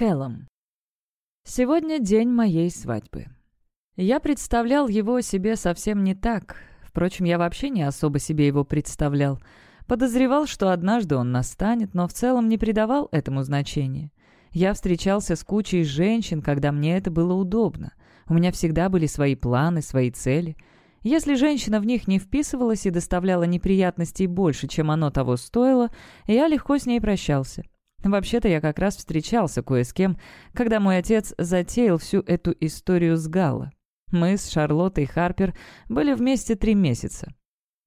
Кэллом. Сегодня день моей свадьбы. Я представлял его себе совсем не так. Впрочем, я вообще не особо себе его представлял. Подозревал, что однажды он настанет, но в целом не придавал этому значения. Я встречался с кучей женщин, когда мне это было удобно. У меня всегда были свои планы, свои цели. Если женщина в них не вписывалась и доставляла неприятностей больше, чем оно того стоило, я легко с ней прощался. Вообще-то я как раз встречался кое с кем, когда мой отец затеял всю эту историю с Галла. Мы с Шарлоттой Харпер были вместе три месяца.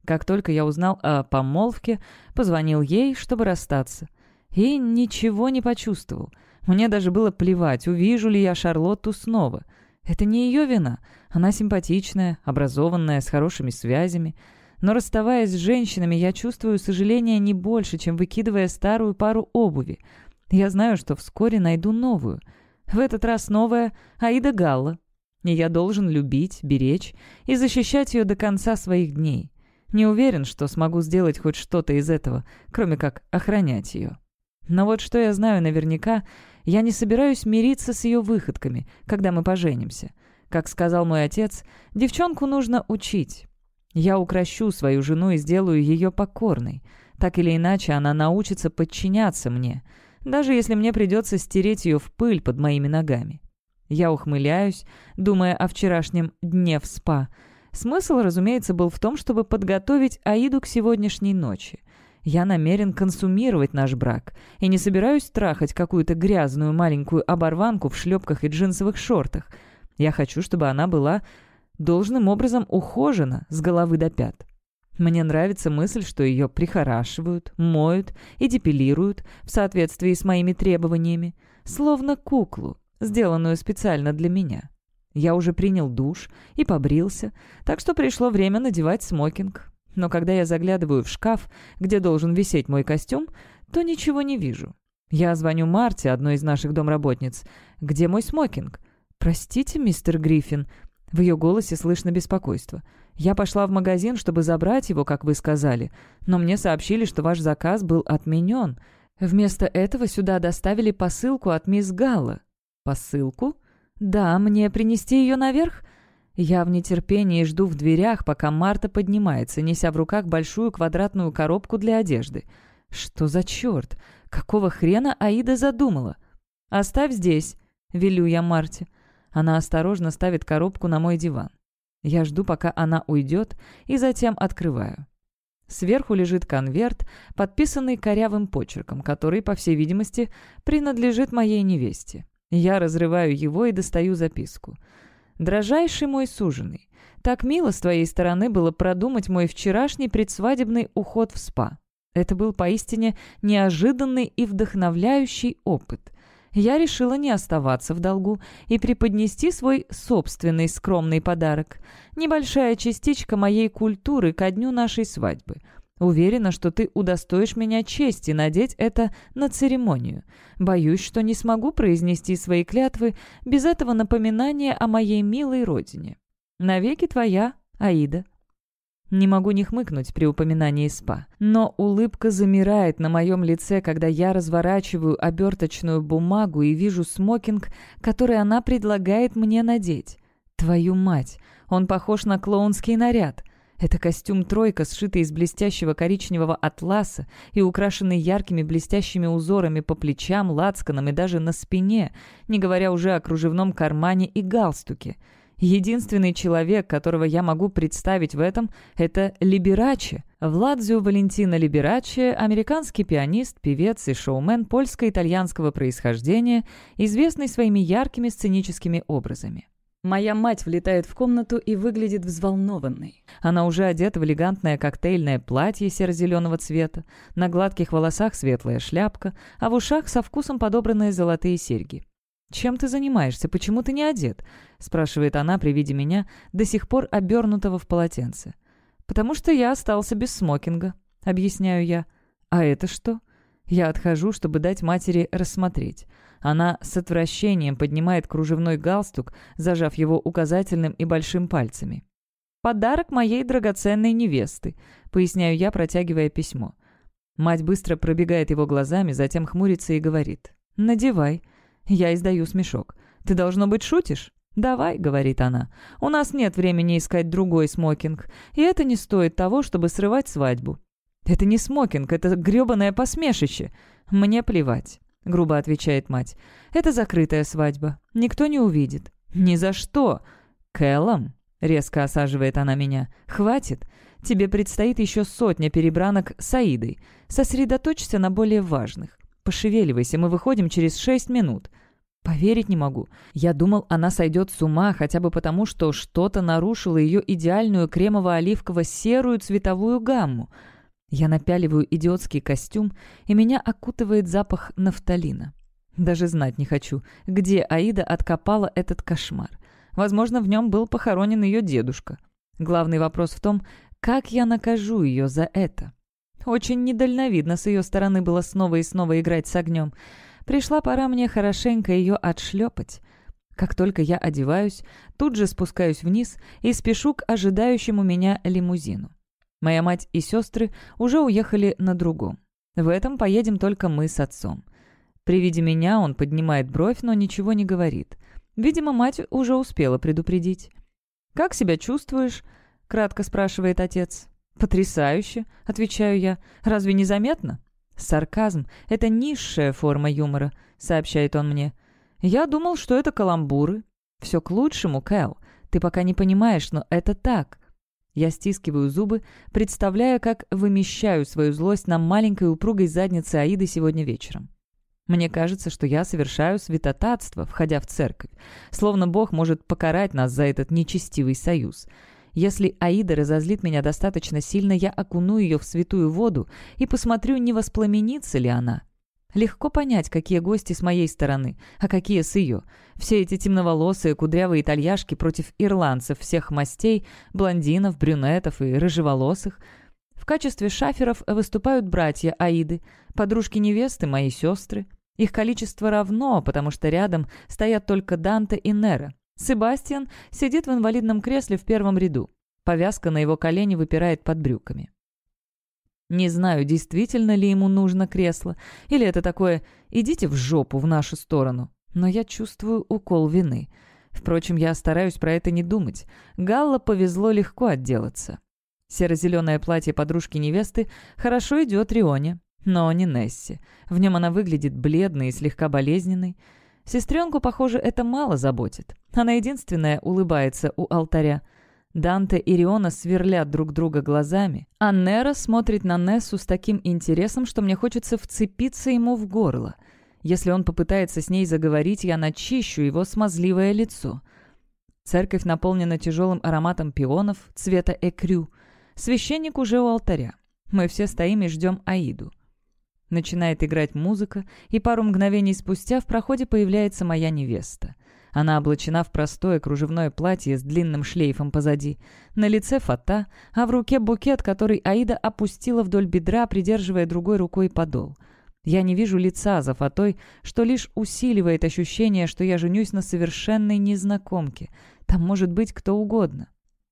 Как только я узнал о помолвке, позвонил ей, чтобы расстаться. И ничего не почувствовал. Мне даже было плевать, увижу ли я Шарлотту снова. Это не ее вина. Она симпатичная, образованная, с хорошими связями. Но расставаясь с женщинами, я чувствую сожаление не больше, чем выкидывая старую пару обуви. Я знаю, что вскоре найду новую. В этот раз новая Аида Галла. И я должен любить, беречь и защищать ее до конца своих дней. Не уверен, что смогу сделать хоть что-то из этого, кроме как охранять ее. Но вот что я знаю наверняка, я не собираюсь мириться с ее выходками, когда мы поженимся. Как сказал мой отец, девчонку нужно учить. Я укращу свою жену и сделаю ее покорной. Так или иначе, она научится подчиняться мне, даже если мне придется стереть ее в пыль под моими ногами. Я ухмыляюсь, думая о вчерашнем дне в спа. Смысл, разумеется, был в том, чтобы подготовить Аиду к сегодняшней ночи. Я намерен консумировать наш брак и не собираюсь трахать какую-то грязную маленькую оборванку в шлепках и джинсовых шортах. Я хочу, чтобы она была должным образом ухожена с головы до пят. Мне нравится мысль, что ее прихорашивают, моют и депилируют в соответствии с моими требованиями, словно куклу, сделанную специально для меня. Я уже принял душ и побрился, так что пришло время надевать смокинг. Но когда я заглядываю в шкаф, где должен висеть мой костюм, то ничего не вижу. Я звоню Марте, одной из наших домработниц. «Где мой смокинг?» «Простите, мистер Гриффин», в ее голосе слышно беспокойство. «Я пошла в магазин, чтобы забрать его, как вы сказали, но мне сообщили, что ваш заказ был отменен. Вместо этого сюда доставили посылку от мисс Галла». «Посылку?» «Да, мне принести ее наверх?» Я в нетерпении жду в дверях, пока Марта поднимается, неся в руках большую квадратную коробку для одежды. Что за черт? Какого хрена Аида задумала? «Оставь здесь», — велю я Марте. Она осторожно ставит коробку на мой диван. Я жду, пока она уйдет, и затем открываю. Сверху лежит конверт, подписанный корявым почерком, который, по всей видимости, принадлежит моей невесте. Я разрываю его и достаю записку. «Дрожайший мой суженый, так мило с твоей стороны было продумать мой вчерашний предсвадебный уход в спа. Это был поистине неожиданный и вдохновляющий опыт я решила не оставаться в долгу и преподнести свой собственный скромный подарок. Небольшая частичка моей культуры ко дню нашей свадьбы. Уверена, что ты удостоишь меня чести надеть это на церемонию. Боюсь, что не смогу произнести свои клятвы без этого напоминания о моей милой родине. Навеки твоя, Аида. Не могу не хмыкнуть при упоминании СПА. Но улыбка замирает на моем лице, когда я разворачиваю оберточную бумагу и вижу смокинг, который она предлагает мне надеть. Твою мать! Он похож на клоунский наряд. Это костюм-тройка, сшитый из блестящего коричневого атласа и украшенный яркими блестящими узорами по плечам, лацканам и даже на спине, не говоря уже о кружевном кармане и галстуке — Единственный человек, которого я могу представить в этом, это Либерачи. Владзио Валентино Либерачи – американский пианист, певец и шоумен польско-итальянского происхождения, известный своими яркими сценическими образами. Моя мать влетает в комнату и выглядит взволнованной. Она уже одета в элегантное коктейльное платье серо-зеленого цвета, на гладких волосах светлая шляпка, а в ушах со вкусом подобранные золотые серьги. «Чем ты занимаешься? Почему ты не одет?» — спрашивает она при виде меня, до сих пор обернутого в полотенце. «Потому что я остался без смокинга», — объясняю я. «А это что?» Я отхожу, чтобы дать матери рассмотреть. Она с отвращением поднимает кружевной галстук, зажав его указательным и большим пальцами. «Подарок моей драгоценной невесты», — поясняю я, протягивая письмо. Мать быстро пробегает его глазами, затем хмурится и говорит. «Надевай». Я издаю смешок. «Ты, должно быть, шутишь?» «Давай», — говорит она, — «у нас нет времени искать другой смокинг, и это не стоит того, чтобы срывать свадьбу». «Это не смокинг, это грёбаное посмешище». «Мне плевать», — грубо отвечает мать. «Это закрытая свадьба. Никто не увидит». «Ни за что!» «Кэллом», — резко осаживает она меня, — «хватит. Тебе предстоит еще сотня перебранок с Аидой. Сосредоточься на более важных. Пошевеливайся, мы выходим через шесть минут». Поверить не могу. Я думал, она сойдет с ума хотя бы потому, что что-то нарушило ее идеальную кремово-оливково-серую цветовую гамму. Я напяливаю идиотский костюм, и меня окутывает запах нафталина. Даже знать не хочу, где Аида откопала этот кошмар. Возможно, в нем был похоронен ее дедушка. Главный вопрос в том, как я накажу ее за это. Очень недальновидно с ее стороны было снова и снова играть с огнем. Пришла пора мне хорошенько ее отшлепать. Как только я одеваюсь, тут же спускаюсь вниз и спешу к ожидающему меня лимузину. Моя мать и сестры уже уехали на другом. В этом поедем только мы с отцом. При виде меня он поднимает бровь, но ничего не говорит. Видимо, мать уже успела предупредить. «Как себя чувствуешь?» — кратко спрашивает отец. «Потрясающе», — отвечаю я. «Разве не заметно?» «Сарказм — это низшая форма юмора», — сообщает он мне. «Я думал, что это каламбуры». «Все к лучшему, Кэл. Ты пока не понимаешь, но это так». Я стискиваю зубы, представляя, как вымещаю свою злость на маленькой упругой заднице Аиды сегодня вечером. Мне кажется, что я совершаю святотатство, входя в церковь, словно Бог может покарать нас за этот нечестивый союз — если Аида разозлит меня достаточно сильно, я окуну ее в святую воду и посмотрю, не воспламенится ли она. Легко понять, какие гости с моей стороны, а какие с ее. Все эти темноволосые, кудрявые итальяшки против ирландцев всех мастей, блондинов, брюнетов и рыжеволосых. В качестве шаферов выступают братья Аиды, подружки невесты, мои сестры. Их количество равно, потому что рядом стоят только Данте и Нера, Себастьян сидит в инвалидном кресле в первом ряду. Повязка на его колени выпирает под брюками. Не знаю, действительно ли ему нужно кресло, или это такое «идите в жопу в нашу сторону», но я чувствую укол вины. Впрочем, я стараюсь про это не думать. Галла повезло легко отделаться. Серо-зеленое платье подружки-невесты хорошо идет Рионе, но не Несси. В нем она выглядит бледной и слегка болезненной. Сестренку, похоже, это мало заботит. Она единственная улыбается у алтаря. Данте и Риона сверлят друг друга глазами, а Нера смотрит на Нессу с таким интересом, что мне хочется вцепиться ему в горло. Если он попытается с ней заговорить, я начищу его смазливое лицо. Церковь наполнена тяжелым ароматом пионов цвета экрю. Священник уже у алтаря. Мы все стоим и ждем Аиду. Начинает играть музыка, и пару мгновений спустя в проходе появляется моя невеста. Она облачена в простое кружевное платье с длинным шлейфом позади. На лице фата, а в руке букет, который Аида опустила вдоль бедра, придерживая другой рукой подол. Я не вижу лица за фатой, что лишь усиливает ощущение, что я женюсь на совершенной незнакомке. Там может быть кто угодно.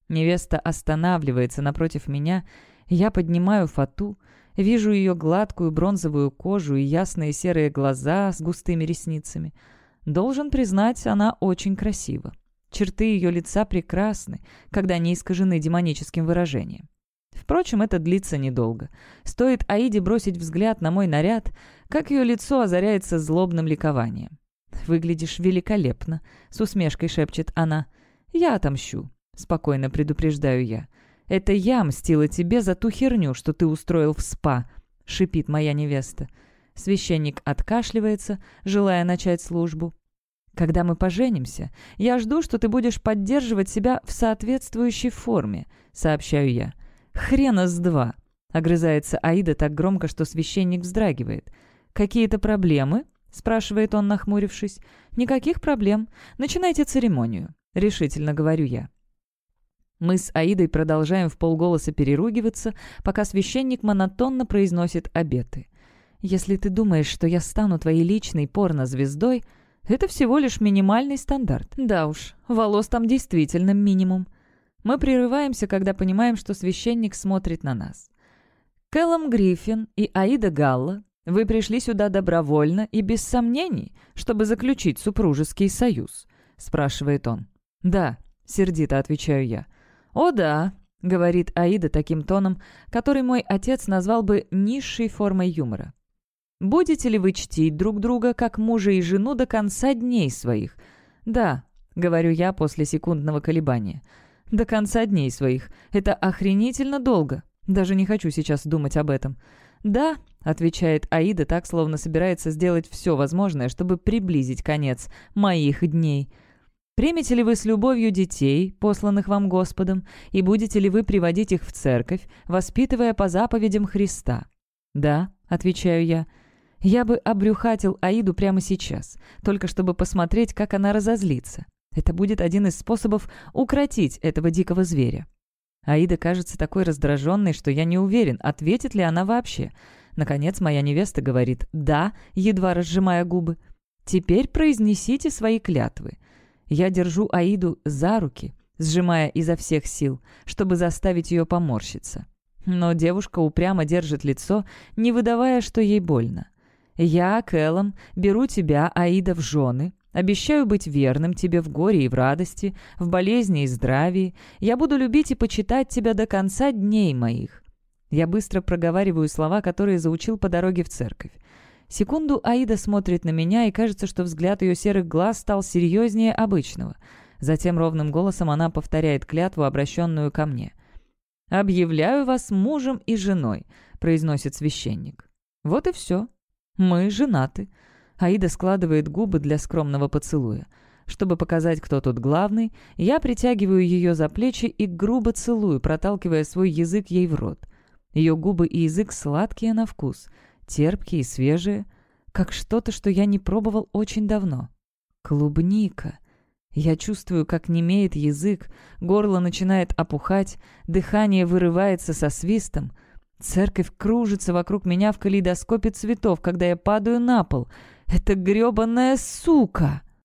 Невеста останавливается напротив меня, я поднимаю фату — Вижу ее гладкую бронзовую кожу и ясные серые глаза с густыми ресницами. Должен признать, она очень красива. Черты ее лица прекрасны, когда они искажены демоническим выражением. Впрочем, это длится недолго. Стоит Аиде бросить взгляд на мой наряд, как ее лицо озаряется злобным ликованием. «Выглядишь великолепно», — с усмешкой шепчет она. «Я отомщу», — спокойно предупреждаю я. «Это я мстила тебе за ту херню, что ты устроил в спа», — шипит моя невеста. Священник откашливается, желая начать службу. «Когда мы поженимся, я жду, что ты будешь поддерживать себя в соответствующей форме», — сообщаю я. «Хрена с два», — огрызается Аида так громко, что священник вздрагивает. «Какие-то проблемы?» — спрашивает он, нахмурившись. «Никаких проблем. Начинайте церемонию», — решительно говорю я. Мы с Аидой продолжаем в полголоса переругиваться, пока священник монотонно произносит обеты. «Если ты думаешь, что я стану твоей личной порнозвездой, это всего лишь минимальный стандарт. Да уж, волос там действительно минимум». Мы прерываемся, когда понимаем, что священник смотрит на нас. Кэллом Гриффин и Аида Галла Вы пришли сюда добровольно и без сомнений, чтобы заключить супружеский союз?» — спрашивает он. «Да», — сердито отвечаю я. «О да», — говорит Аида таким тоном, который мой отец назвал бы низшей формой юмора. «Будете ли вы чтить друг друга, как мужа и жену, до конца дней своих?» «Да», — говорю я после секундного колебания. «До конца дней своих. Это охренительно долго. Даже не хочу сейчас думать об этом». «Да», — отвечает Аида так, словно собирается сделать все возможное, чтобы приблизить конец моих дней. «Примете ли вы с любовью детей, посланных вам Господом, и будете ли вы приводить их в церковь, воспитывая по заповедям Христа?» «Да», — отвечаю я, — я бы обрюхатил Аиду прямо сейчас, только чтобы посмотреть, как она разозлится. Это будет один из способов укротить этого дикого зверя. Аида кажется такой раздраженной, что я не уверен, ответит ли она вообще. Наконец моя невеста говорит «да», едва разжимая губы. «Теперь произнесите свои клятвы». Я держу Аиду за руки, сжимая изо всех сил, чтобы заставить ее поморщиться. Но девушка упрямо держит лицо, не выдавая, что ей больно. Я, Кэллом, беру тебя, Аида, в жены, обещаю быть верным тебе в горе и в радости, в болезни и здравии. Я буду любить и почитать тебя до конца дней моих». Я быстро проговариваю слова, которые заучил по дороге в церковь. Секунду Аида смотрит на меня, и кажется, что взгляд ее серых глаз стал серьезнее обычного. Затем ровным голосом она повторяет клятву, обращенную ко мне. «Объявляю вас мужем и женой», — произносит священник. Вот и все. «Мы женаты». Аида складывает губы для скромного поцелуя. Чтобы показать, кто тут главный, я притягиваю ее за плечи и грубо целую, проталкивая свой язык ей в рот. Ее губы и язык сладкие на вкус, терпкие и свежие, как что-то, что я не пробовал очень давно. Клубника. Я чувствую, как немеет язык, горло начинает опухать, дыхание вырывается со свистом — Церковь кружится вокруг меня в калейдоскопе цветов, когда я падаю на пол. Это грёбаная сука!»